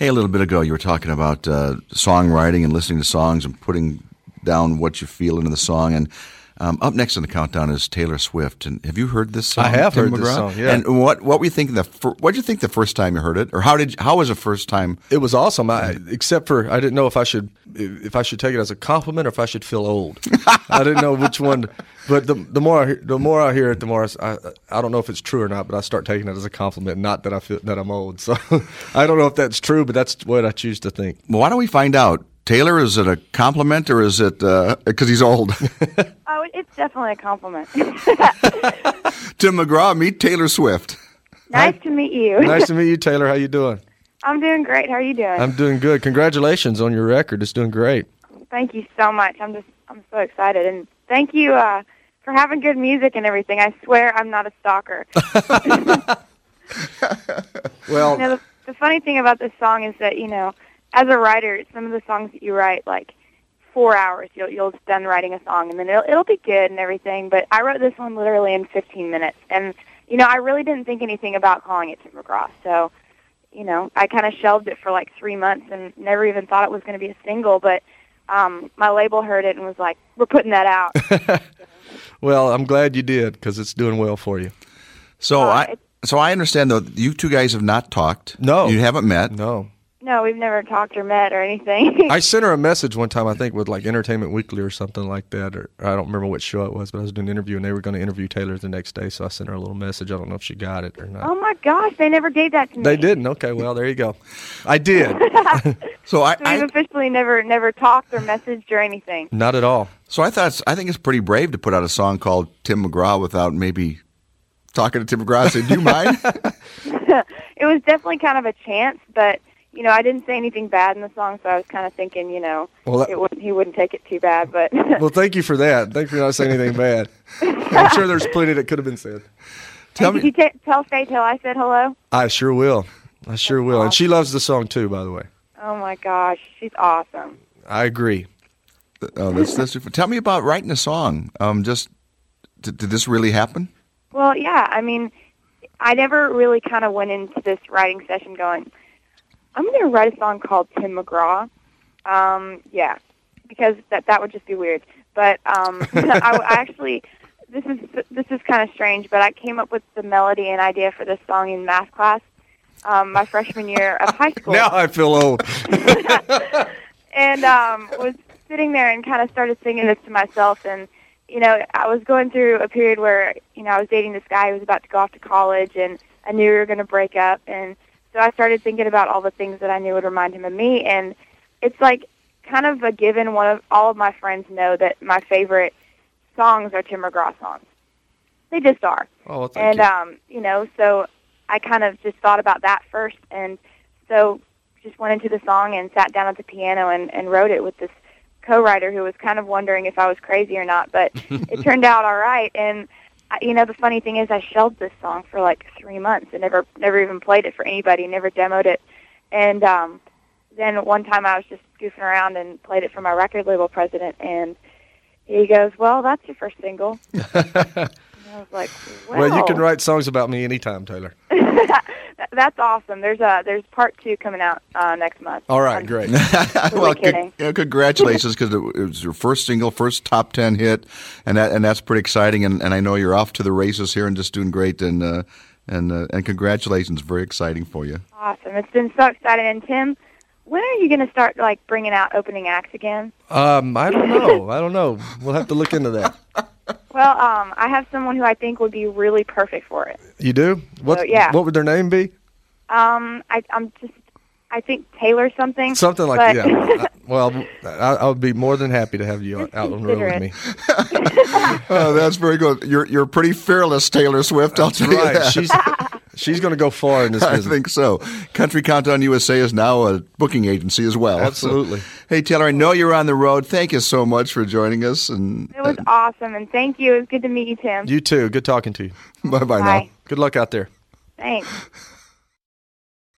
Hey, a little bit ago, you were talking about uh, songwriting and listening to songs and putting down what you feel into the song. And um, up next in the countdown is Taylor Swift. And have you heard this song? I have Tim heard this McGraw? song, yeah. And what what were you thinking the fir- what did you think the first time you heard it, or how did how was the first time? It was awesome. I, except for I didn't know if I should if I should take it as a compliment or if I should feel old. I didn't know which one. But the the more I hear, the more I hear it, the more I, I I don't know if it's true or not. But I start taking it as a compliment, not that I feel that I'm old. So I don't know if that's true, but that's what I choose to think. Well, why don't we find out? Taylor, is it a compliment or is it because he's old? Oh, it's definitely a compliment. Tim McGraw, meet Taylor Swift. nice to meet you. Nice to meet you, Taylor. How you doing? I'm doing great. How are you doing? I'm doing good. Congratulations on your record. It's doing great. Thank you so much. I'm just I'm so excited and thank you uh, for having good music and everything. I swear I'm not a stalker. Well, You know, the, the funny thing about this song is that you know, as a writer, some of the songs that you write, like four hours, you'll you'll just done writing a song, and then it'll it'll be good and everything. But I wrote this one literally in 15 minutes, and you know, I really didn't think anything about calling it Tim McGraw. So, you know, I kind of shelved it for like three months and never even thought it was going to be a single. But um, my label heard it and was like, "We're putting that out." well, I'm glad you did because it's doing well for you. So Uh, I so I understand though you two guys have not talked. No. you haven't met. No, no, we've never talked or met or anything. I sent her a message one time, I think, with like Entertainment Weekly or something like that, or I don't remember what show it was, but I was doing an interview and they were going to interview Taylor the next day, so I sent her a little message. I don't know if she got it or not. oh my gosh, they never gave that to me. They didn't. Okay, well there you go. I did. So I, So we've I officially never never talked or messaged or anything. Not at all. so I thought I think it's pretty brave to put out a song called Tim McGraw without maybe talking to Tim McGraw. and saying, "Do you mind?" it was definitely kind of a chance, but you know, I didn't say anything bad in the song, so I was kind of thinking, you know, Well, that- it wouldn't, he wouldn't take it too bad. But Well, thank you for that. Thank you for not saying anything bad. I'm sure there's plenty that could have been said. Tell did me. you t- tell Faith Hill I said hello? I sure will. I sure will. And she loves the song too, by the way. Oh my gosh, she's awesome. I agree. Oh, that's, that's, tell me about writing a song. Um, just did, did this really happen? Well, yeah, I mean, I never really kind of went into this writing session going, I'm going to write a song called Tim McGraw. Um, yeah, because that that would just be weird. But um, I, I actually, this is this is kind of strange, but I came up with the melody and idea for this song in math class um, my freshman year of high school Now I feel old. and um, was sitting there and kind of started singing this to myself. And you know, I was going through a period where you know I was dating this guy who was about to go off to college, and I knew we were going to break up. And so I started thinking about all the things that I knew would remind him of me. And it's like kind of a given. One of all of my friends know that my favorite songs are Tim McGraw songs. They just are Oh, well, and you. um, you know, so I kind of just thought about that first, and so just went into the song and sat down at the piano and, and wrote it with this co-writer who was kind of wondering if I was crazy or not, but it turned out all right. And you know, the funny thing is, I shelved this song for like three months and never never even played it for anybody, never demoed it, and um, then one time I was just goofing around and played it for my record label president, and he goes, "Well, that's your first single." And I was like, "Well, well, you can write songs about me anytime, Taylor. That's awesome. There's a there's part two coming out uh, next month. All right, I'm great. well, kidding. you know, congratulations because it was your first single, first top ten hit, and that and that's pretty exciting. And, and I know you're off to the races here and just doing great. And uh, and uh, and congratulations, very exciting for you. Awesome. It's been so exciting. And Tim, when are you going to start like bringing out opening acts again? Um, I don't know. I don't know. We'll have to look into that. Well, um, I have someone who I think would be really perfect for it. You do? What? So, yeah. What would their name be? Um, I, I'm just, I think Taylor something. Something like that. Yeah. Well, I, I would be more than happy to have you Just out on the road with me. Oh, that's very good. You're you're pretty fearless, Taylor Swift. I'll tell you that. She's she's going to go far in this business. I think so. Country Countdown USA is now a booking agency as well. Absolutely. So- hey, Taylor, I know you're on the road. Thank you so much for joining us. And It was awesome, and thank you. It was good to meet you, Tim. You too. Good talking to you. bye bye now. Bye. Good luck out there. Thanks.